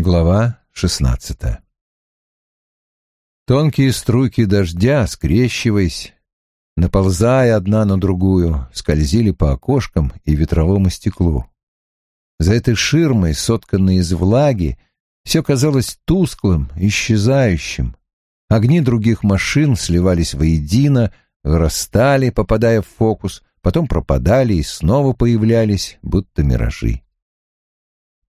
Глава шестнадцатая Тонкие струйки дождя, скрещиваясь, наползая одна на другую, скользили по окошкам и ветровому стеклу. За этой ширмой, сотканной из влаги, все казалось тусклым, исчезающим. Огни других машин сливались воедино, вырастали, попадая в фокус, потом пропадали и снова появлялись, будто миражи.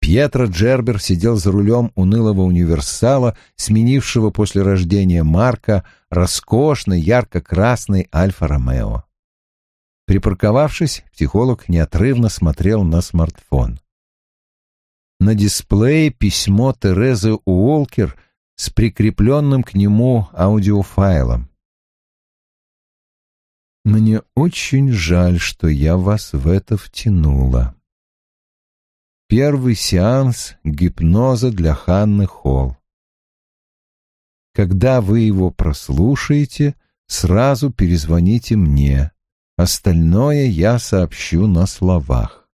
Пьетро Джербер сидел за рулем унылого универсала, сменившего после рождения Марка роскошный ярко-красный Альфа-Ромео. Припарковавшись, психолог неотрывно смотрел на смартфон. На дисплее письмо Терезы Уолкер с прикрепленным к нему аудиофайлом. «Мне очень жаль, что я вас в это втянула», Первый сеанс гипноза для Ханны Холл. Когда вы его прослушаете, сразу перезвоните мне. Остальное я сообщу на словах.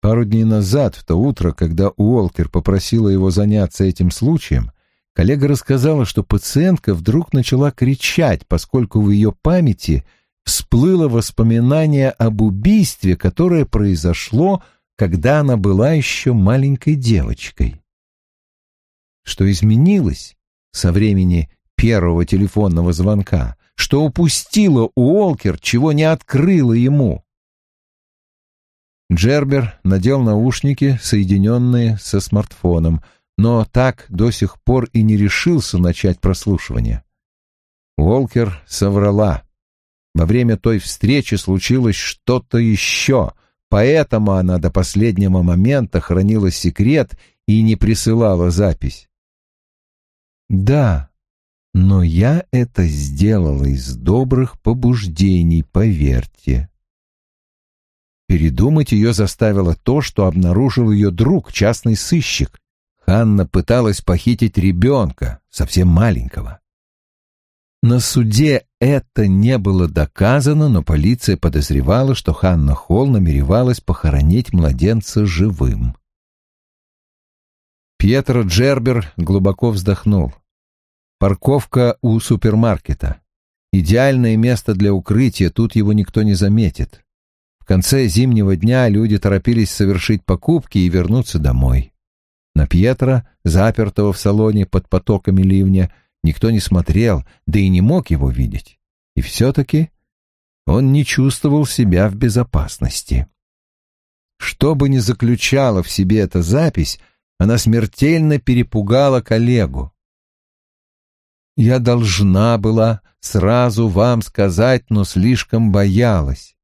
Пару дней назад, в то утро, когда Уолкер попросила его заняться этим случаем, коллега рассказала, что пациентка вдруг начала кричать, поскольку в ее памяти – всплыло воспоминание об убийстве, которое произошло, когда она была еще маленькой девочкой. Что изменилось со времени первого телефонного звонка, что упустила Уолкер, чего не открыла ему. Джербер надел наушники, соединенные со смартфоном, но так до сих пор и не решился начать прослушивание. Уолкер соврала. Во время той встречи случилось что-то еще, поэтому она до последнего момента хранила секрет и не присылала запись. Да, но я это сделала из добрых побуждений, поверьте. Передумать ее заставило то, что обнаружил ее друг, частный сыщик. Ханна пыталась похитить ребенка, совсем маленького. На суде это не было доказано, но полиция подозревала, что Ханна Холл намеревалась похоронить младенца живым. Пьетро Джербер глубоко вздохнул. Парковка у супермаркета. Идеальное место для укрытия, тут его никто не заметит. В конце зимнего дня люди торопились совершить покупки и вернуться домой. На Пьетро, запертого в салоне под потоками ливня, никто не смотрел, да и не мог его видеть. И все-таки он не чувствовал себя в безопасности. Что бы ни заключала в себе эта запись, она смертельно перепугала коллегу. «Я должна была сразу вам сказать, но слишком боялась».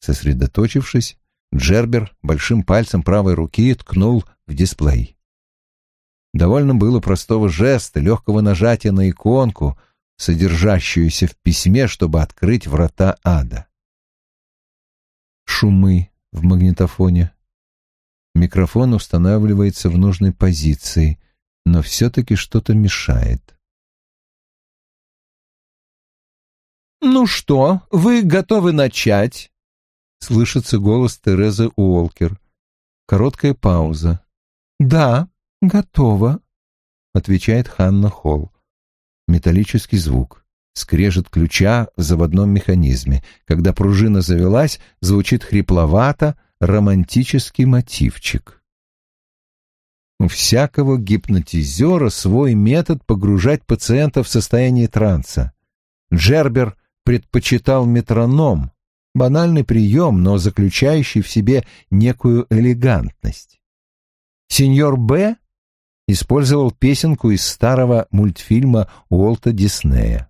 Сосредоточившись, Джербер большим пальцем правой руки ткнул в дисплей. Довольно было простого жеста, легкого нажатия на иконку, содержащуюся в письме, чтобы открыть врата ада. Шумы в магнитофоне. Микрофон устанавливается в нужной позиции, но все-таки что-то мешает. «Ну что, вы готовы начать?» — слышится голос Терезы Уолкер. Короткая пауза. «Да», «Готово», — отвечает Ханна Холл. Металлический звук. Скрежет ключа в заводном механизме. Когда пружина завелась, звучит хрипловато, романтический мотивчик. У всякого гипнотизера свой метод погружать пациента в состояние транса. Джербер предпочитал метроном, банальный прием, но заключающий в себе некую элегантность. Сеньор Б использовал песенку из старого мультфильма Уолта Диснея.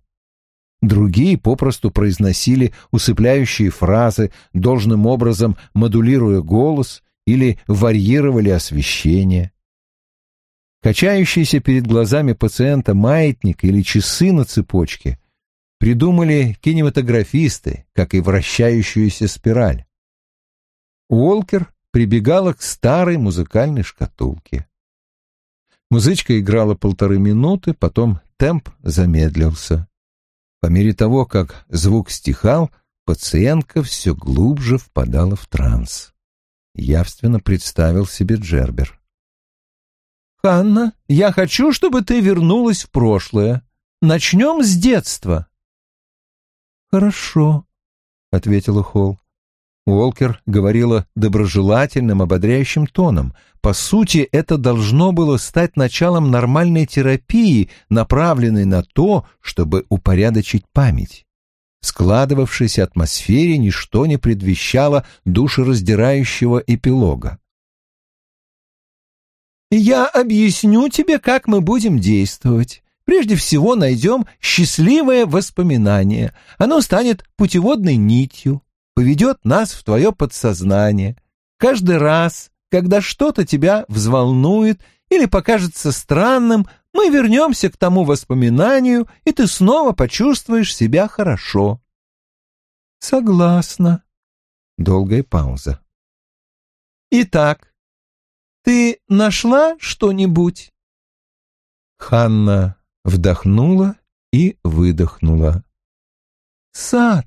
Другие попросту произносили усыпляющие фразы, должным образом модулируя голос или варьировали освещение. Качающийся перед глазами пациента маятник или часы на цепочке придумали кинематографисты, как и вращающуюся спираль. Уолкер прибегала к старой музыкальной шкатулке. Музычка играла полторы минуты, потом темп замедлился. По мере того, как звук стихал, пациентка все глубже впадала в транс. явственно представил себе Джербер. «Ханна, я хочу, чтобы ты вернулась в прошлое. Начнем с детства». «Хорошо», — ответила Холл. Уолкер говорила доброжелательным, ободряющим тоном. По сути, это должно было стать началом нормальной терапии, направленной на то, чтобы упорядочить память. В складывавшейся атмосфере ничто не предвещало душераздирающего эпилога. «Я объясню тебе, как мы будем действовать. Прежде всего найдем счастливое воспоминание. Оно станет путеводной нитью, поведет нас в твое подсознание. Каждый раз, когда что-то тебя взволнует или покажется странным, мы вернемся к тому воспоминанию, и ты снова почувствуешь себя хорошо. Согласна. Долгая пауза. Итак, ты нашла что-нибудь? Ханна вдохнула и выдохнула. Сад.